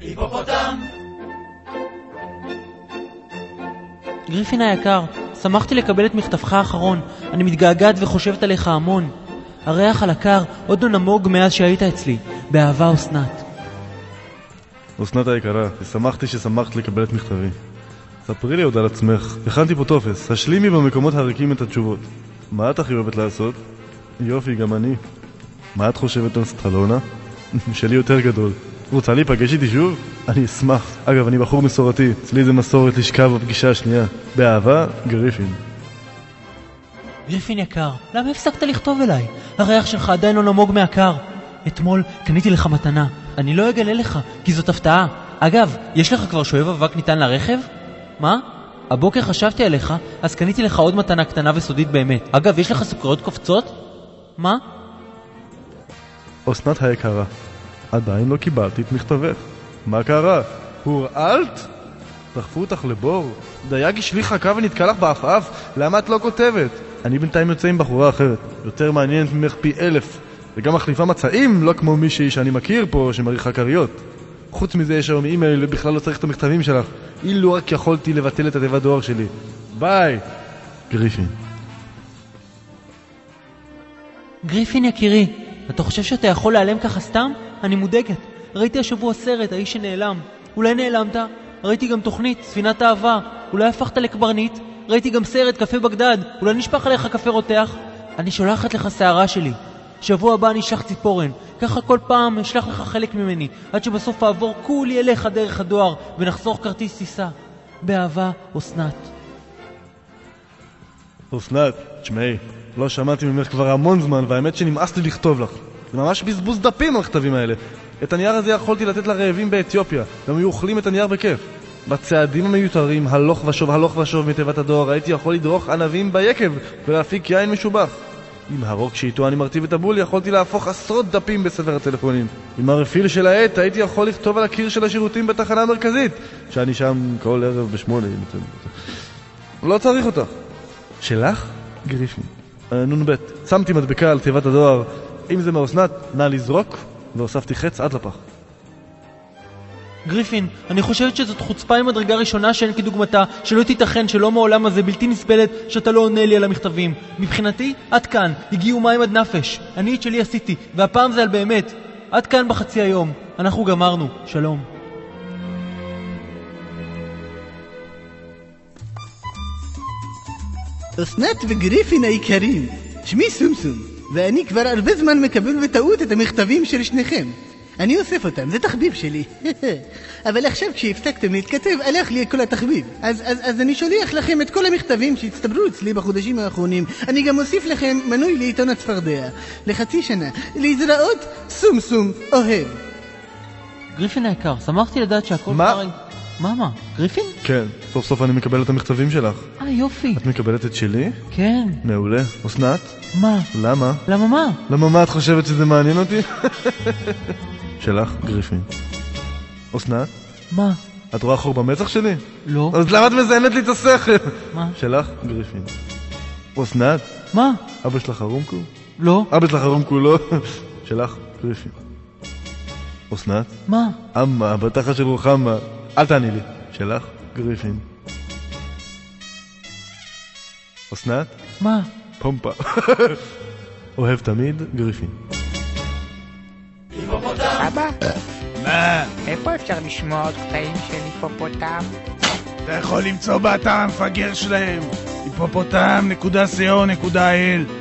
היפופוטם! גריפין היקר, שמחתי לקבל את מכתבך האחרון. אני מתגעגעת וחושבת עליך המון. הריח על הקר עוד לא נמוג מאז שהיית אצלי. באהבה אסנת. אסנת היקרה, שמחתי ששמחת לקבל את מכתבי. ספרי לי עוד על עצמך. הכנתי פה טופס. השלימי במקומות הריקים את התשובות. מה את הכי אוהבת לעשות? יופי, גם אני. מה את חושבת על סטרלונה? שלי יותר גדול. רוצה להיפגש איתי שוב? אני אשמח. אגב, אני בחור מסורתי. אצלי זה מסורת לשכב בפגישה השנייה. באהבה, גריפין. גריפין יקר, למה הפסקת לכתוב אליי? הריח שלך עדיין לא נמוג מהקר. אתמול קניתי לך מתנה. אני לא אגלה לך, כי זאת הפתעה. אגב, יש לך כבר שואב אבק ניתן לרכב? מה? הבוקר חשבתי עליך, אז קניתי לך עוד מתנה קטנה וסודית באמת. אגב, יש לך סוכריות קופצות? מה? אסנת היקרה, עדיין לא קיבלתי את מכתבך. מה קרה? הורעלת? דחפו אותך לבור? דייג השליך חכה ונתקע לך בעפעף? למה את לא כותבת? אני בינתיים יוצא עם בחורה אחרת, יותר מעניינת ממך פי אלף, וגם מחליפה מצעים, לא כמו מישהי שאני מכיר פה שמריחה כריות. חוץ מזה יש היום אימייל ובכלל לא צריך את המכתבים שלך. אילו רק יכולתי לבטל את התיבת דואר שלי. ביי! גריפין. גריפין יקירי, אתה חושב שאתה יכול להיעלם ככה סתם? אני מודאגת. ראיתי השבוע סרט, האיש שנעלם. אולי נעלמת? ראיתי גם תוכנית, ספינת אהבה. אולי הפכת לקברניט? ראיתי גם סרט, קפה בגדד. אולי נשפך עליך קפה רותח? אני שולחת לך שערה שלי. שבוע הבא אני אשלח ציפורן. ככה כל פעם אשלח לך חלק ממני, עד שבסוף אעבור כולי אליך דרך הדואר ונחסוך כרטיס טיסה. באהבה, אסנת. אסנת, תשמעי, לא שמעתי ממך כבר המון זמן, והאמת שנמאס לי לכתוב לך. זה ממש בזבוז דפים המכתבים האלה. את הנייר הזה יכולתי לתת לרעבים באתיופיה, והם היו אוכלים את הנייר בכיף. בצעדים המיותרים, הלוך ושוב, הלוך ושוב מתיבת הדואר, הייתי יכול לדרוך ענבים ביקב ולהפיק יין משובח. עם הרוק שאיתו אני מרטיב את הבול יכולתי להפוך עשרות דפים בספר הטלפונים. עם הרפיל של העט הייתי יכול לכתוב על הקיר של השירותים בתחנה המרכזית, שאני שם כל ערב בשמונה. לא צריך אותך. שלך? גריפין. אה, נ"ב. שמתי מדבקה על תיבת הדואר. אם זה מאסנת, נא לזרוק, והוספתי חץ עד לפח. גריפין, אני חושבת שזאת חוצפה ממדרגה ראשונה שאין כדוגמתה, שלא תיתכן שלא מעולם הזה בלתי נסבלת שאתה לא עונה לי על המכתבים. מבחינתי, עד כאן, הגיעו מים עד נפש. אני את שלי עשיתי, והפעם זה על באמת. עד כאן בחצי היום. אנחנו גמרנו. שלום. אסנת וגריפין היקרים, שמי סומסום, ואני כבר הרבה זמן מקבל בטעות את המכתבים של שניכם. אני אוסף אותם, זה תחביב שלי. אבל עכשיו כשהפסקתם להתכתב, הלך לי כל התחביב. אז, אז, אז אני שולח לכם את כל המכתבים שהצטברו אצלי בחודשים האחרונים. אני גם אוסיף לכם מנוי לעיתון הצפרדע. לחצי שנה. להזרעות, סומסום אוהב. גריפין היקר, שמחתי לדעת שהכל מה? כבר... מה, מה? גריפין? כן, סוף סוף אני מקבל את המכתבים שלך. אה, יופי. את מקבלת את שלי? כן. מעולה. אסנת? מה? למה? למה מה? למה מה את חושבת שזה מעניין אותי? שלך, גריפין. אסנת? מה? את רואה חור במצח שלי? לא. אז למה את מזיינת לי את השכל? מה? שלך, גריפין. אסנת? מה? אבא שלך כולו? לא. אבא שלך ערום כולו? שלך, גריפין. אסנת? מה? אמה, בתחת של רוחמה. אל תעני לי. שלך, גריפין. אסנת? מה? פומפה. אוהב תמיד, גריפין. אבא, מה? איפה אפשר לשמוע עוד קטעים של היפופוטם? אתה יכול למצוא באתר המפגר שלהם היפופוטם.co.il